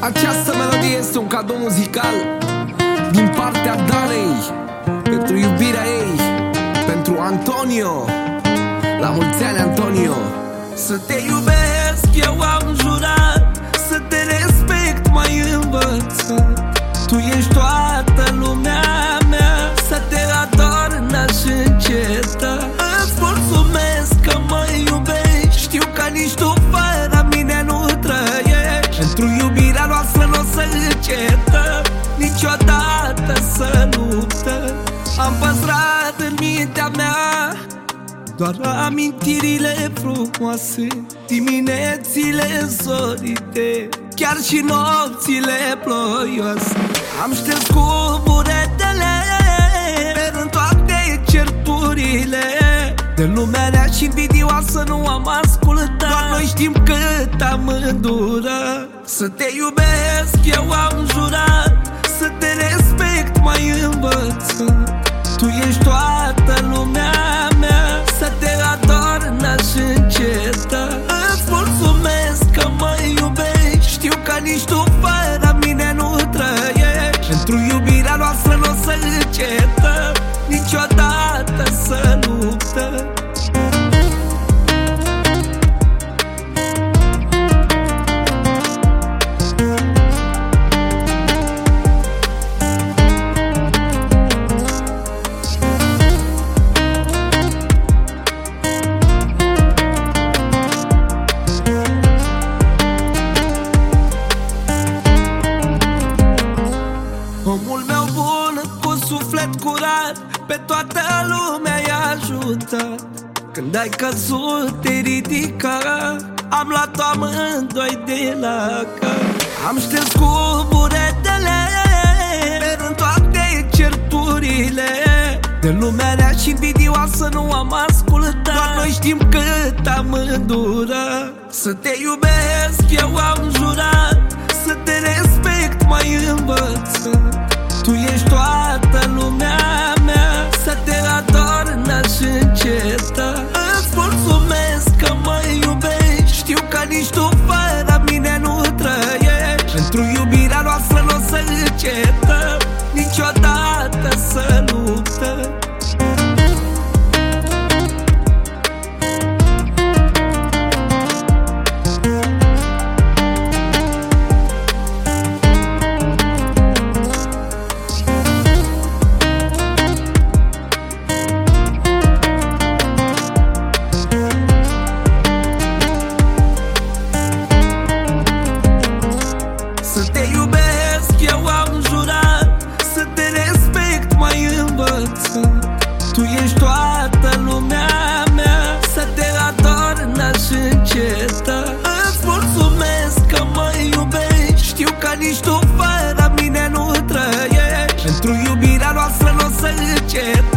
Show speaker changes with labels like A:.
A: Această melodie este un cadou muzical Din partea Darei Pentru iubirea ei Pentru Antonio. La mulți ani Antonio.
B: Să te iubesc, eu am jurat Să te respect, mai învățat. Tu ești toată lumea să încetăm Niciodată să luptăm Am păstrat în mintea mea doar amintirile frumoase Diminețile zorite Chiar și nopțile ploioase. Am șters cu buretele Pe rând toate certurile De lumea rea și invidioasă nu am ascultat. Doar noi știm cât am îndurat Să te iubesc, eu am jurat Să te respect, mai învățat. Tu ești toată lumea mea Să te ador, n-aș înceta. Îți mulțumesc că mă iubești Știu că nici tu fără mine nu trăiești. Pentru iubirea noastră nu o să încetăm suflet curat Pe toată lumea i-a ajutat Când ai căzut te ridica Am luat-o amândoi de la cap. Am șters cu buretele Pe rând toate certurile. De lumea rea și invidioasă nu am ascultat. Doar noi știm cât am îndurat. Să te iubesc, eu am jurat iubirea noastră nu o să încet